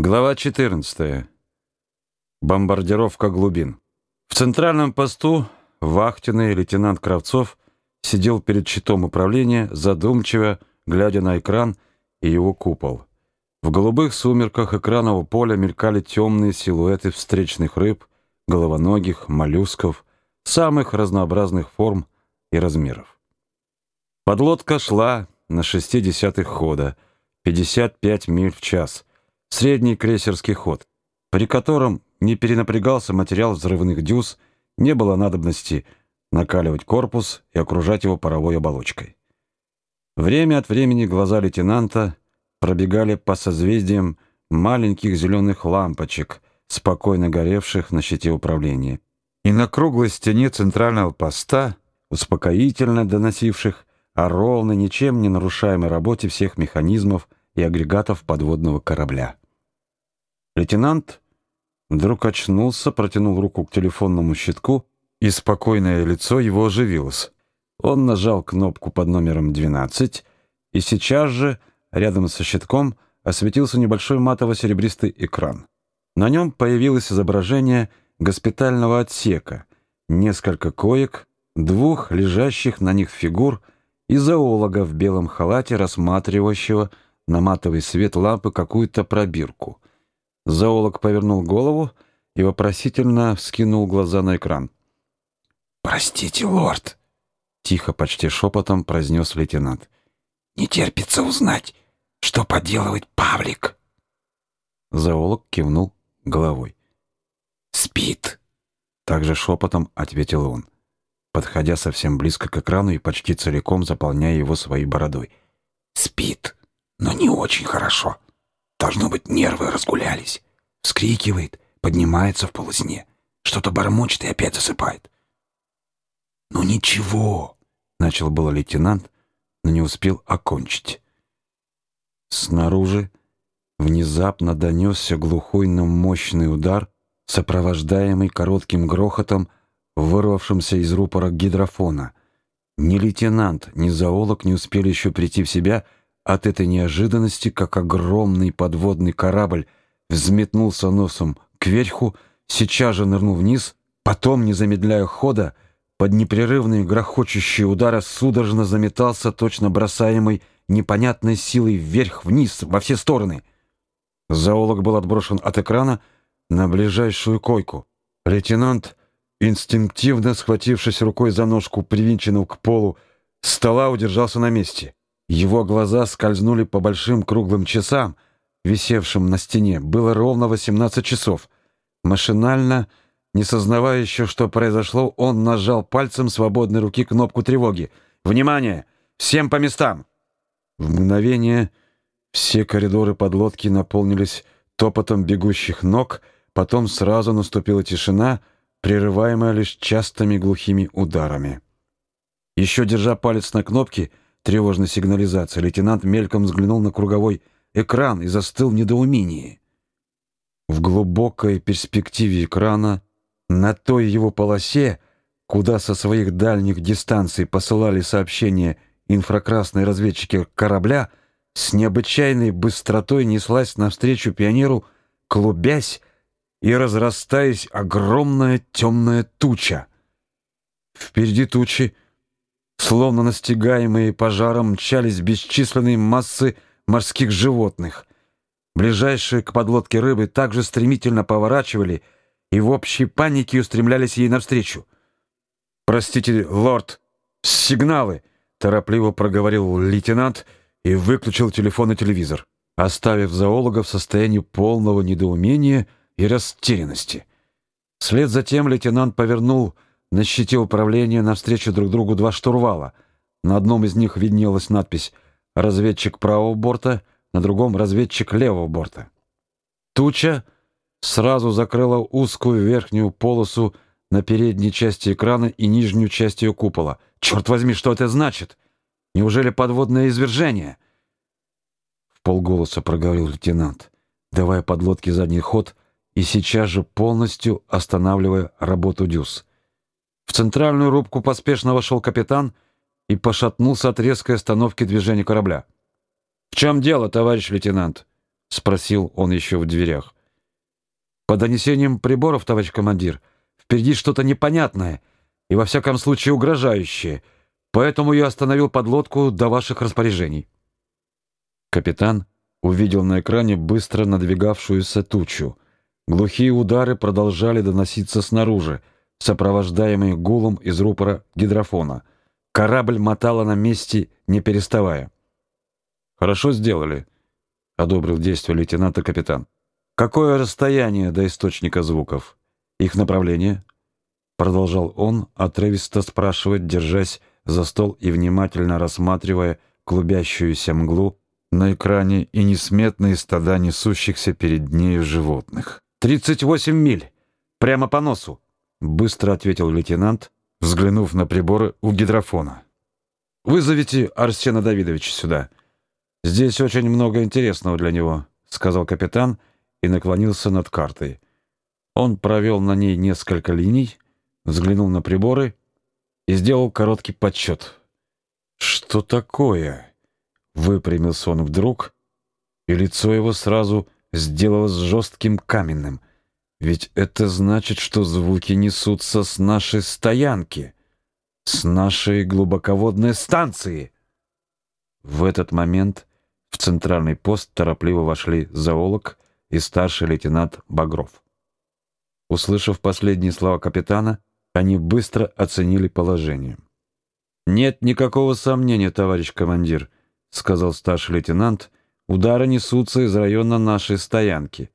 Глава 14. Бомбардировка глубин. В центральном посту вахтенный лейтенант Кравцов сидел перед щитом управления, задумчиво глядя на экран и его купол. В голубых сумерках экранного поля мелькали темные силуэты встречных рыб, головоногих, моллюсков, самых разнообразных форм и размеров. Подлодка шла на шести десятых хода, 55 миль в час — средний крейсерский ход, при котором не перенапрягался материал взрывных дюз, не было надобности накаливать корпус и окружать его паровой оболочкой. Время от времени глаза лейтенанта пробегали по созвездиям маленьких зеленых лампочек, спокойно горевших на щите управления, и на круглой стене центрального поста, успокоительно доносивших о ровной, ничем не нарушаемой работе всех механизмов и агрегатов подводного корабля. Лейтенант вдруг очнулся, протянул руку к телефонному щитку, и спокойное лицо его оживилось. Он нажал кнопку под номером 12, и сейчас же, рядом со щитком, осветился небольшой матово-серебристый экран. На нем появилось изображение госпитального отсека, несколько коек, двух лежащих на них фигур и зоолога в белом халате, рассматривающего на матовый свет лампы какую-то пробирку. Зоолог повернул голову и вопросительно вскинул глаза на экран. «Простите, лорд», — тихо, почти шепотом произнес лейтенант. «Не терпится узнать, что поделывает Павлик». Зоолог кивнул головой. «Спит», — также шепотом ответил он, подходя совсем близко к экрану и почти целиком заполняя его своей бородой. «Спит» но не очень хорошо. Должно быть, нервы разгулялись. Вскрикивает, поднимается в полусне. Что-то бормочет и опять засыпает. «Ну ничего», — начал было лейтенант, но не успел окончить. Снаружи внезапно донесся глухой, но мощный удар, сопровождаемый коротким грохотом, вырвавшимся из рупора гидрофона. Ни лейтенант, ни зоолог не успели еще прийти в себя — от этой неожиданности, как огромный подводный корабль взметнулся носом кверху, сейчас же нырнул вниз, потом, не замедляя хода, под непрерывные грохочущие удары судорожно заметался, точно бросаемый непонятной силой вверх-вниз во все стороны. Зоолог был отброшен от экрана на ближайшую койку. Лейтенант, инстинктивно схватившись рукой за ножку, привинченную к полу, стола удержался на месте. Его глаза скользнули по большим круглым часам, висевшим на стене. Было ровно 18 часов. Машинально, не сознавая еще, что произошло, он нажал пальцем свободной руки кнопку тревоги. «Внимание! Всем по местам!» В мгновение все коридоры подлодки наполнились топотом бегущих ног, потом сразу наступила тишина, прерываемая лишь частыми глухими ударами. Еще держа палец на кнопке, тревожной сигнализации, лейтенант мельком взглянул на круговой экран и застыл в недоумении. В глубокой перспективе экрана, на той его полосе, куда со своих дальних дистанций посылали сообщения инфракрасные разведчики корабля, с необычайной быстротой неслась навстречу пионеру, клубясь и разрастаясь огромная темная туча. Впереди тучи Словно настигаемые пожаром мчались бесчисленные массы морских животных. Ближайшие к подлодке рыбы также стремительно поворачивали и в общей панике устремлялись ей навстречу. «Простите, лорд, сигналы!» — торопливо проговорил лейтенант и выключил телефон и телевизор, оставив зоолога в состоянии полного недоумения и растерянности. Вслед за тем лейтенант повернул на щите управления навстречу друг другу два штурвала. На одном из них виднелась надпись «Разведчик правого борта», на другом «Разведчик левого борта». Туча сразу закрыла узкую верхнюю полосу на передней части экрана и нижнюю часть ее купола. «Черт возьми, что это значит? Неужели подводное извержение?» В полголоса проговорил лейтенант, давая подлодке задний ход и сейчас же полностью останавливая работу дюз. В центральную рубку поспешно вошел капитан и пошатнулся от резкой остановки движения корабля. «В чем дело, товарищ лейтенант?» — спросил он еще в дверях. «По донесениям приборов, товарищ командир, впереди что-то непонятное и, во всяком случае, угрожающее, поэтому я остановил подлодку до ваших распоряжений». Капитан увидел на экране быстро надвигавшуюся тучу. Глухие удары продолжали доноситься снаружи, сопровождаемые гулом из рупора гидрофона. Корабль мотало на месте, не переставая. «Хорошо сделали», — одобрил действие лейтенанта капитан. «Какое расстояние до источника звуков? Их направление?» Продолжал он, отрывисто спрашивать, держась за стол и внимательно рассматривая клубящуюся мглу на экране и несметные стада несущихся перед нею животных. «Тридцать восемь миль! Прямо по носу!» — быстро ответил лейтенант, взглянув на приборы у гидрофона. «Вызовите Арсена Давидовича сюда. Здесь очень много интересного для него», — сказал капитан и наклонился над картой. Он провел на ней несколько линий, взглянул на приборы и сделал короткий подсчет. «Что такое?» — выпрямился он вдруг, и лицо его сразу сделалось жестким каменным — ведь это значит, что звуки несутся с нашей стоянки, с нашей глубоководной станции. В этот момент в центральный пост торопливо вошли зоолог и старший лейтенант Багров. Услышав последние слова капитана, они быстро оценили положение. «Нет никакого сомнения, товарищ командир», — сказал старший лейтенант, — «удары несутся из района нашей стоянки».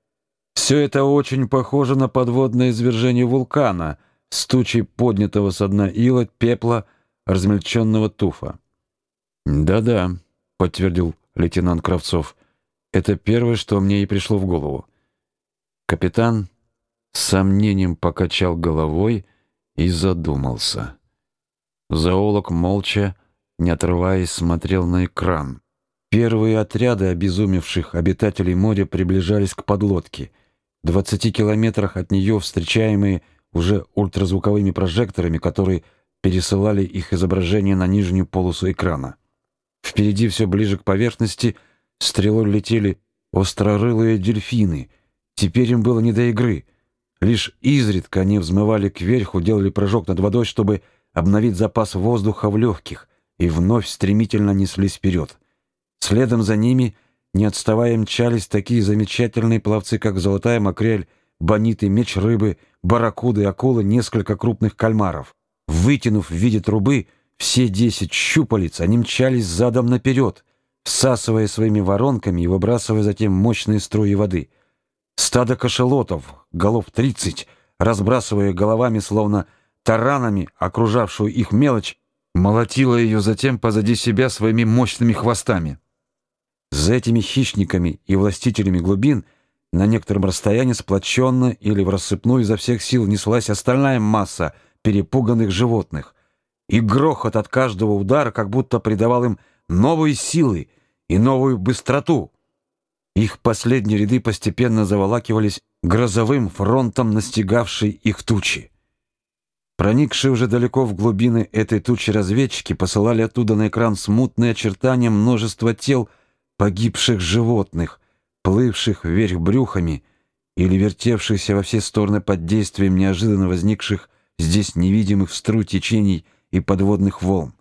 Все это очень похоже на подводное извержение вулкана с тучей поднятого со дна ила, пепла, размельченного туфа. «Да-да», — подтвердил лейтенант Кравцов, — «это первое, что мне и пришло в голову». Капитан с сомнением покачал головой и задумался. Зоолог молча, не отрываясь, смотрел на экран. Первые отряды обезумевших обитателей моря приближались к подлодке — 20 километрах от нее, встречаемые уже ультразвуковыми прожекторами, которые пересылали их изображение на нижнюю полосу экрана. Впереди все ближе к поверхности стрелой летели острорылые дельфины. Теперь им было не до игры. Лишь изредка они взмывали кверху, делали прыжок над водой, чтобы обновить запас воздуха в легких, и вновь стремительно неслись вперед. Следом за ними не отставая мчались такие замечательные пловцы, как золотая макрель, бониты, меч рыбы, барракуды, акулы, несколько крупных кальмаров. Вытянув в виде трубы все десять щупалец, они мчались задом наперед, всасывая своими воронками и выбрасывая затем мощные струи воды. Стадо кашелотов, голов тридцать, разбрасывая головами, словно таранами, окружавшую их мелочь, молотило ее затем позади себя своими мощными хвостами. За этими хищниками и властителями глубин на некотором расстоянии сплоченно или в рассыпную изо всех сил неслась остальная масса перепуганных животных. И грохот от каждого удара как будто придавал им новые силы и новую быстроту. Их последние ряды постепенно заволакивались грозовым фронтом настигавшей их тучи. Проникшие уже далеко в глубины этой тучи разведчики посылали оттуда на экран смутные очертания множества тел, погибших животных, плывших вверх брюхами или вертевшихся во все стороны под действием неожиданно возникших здесь невидимых в стру течений и подводных волн.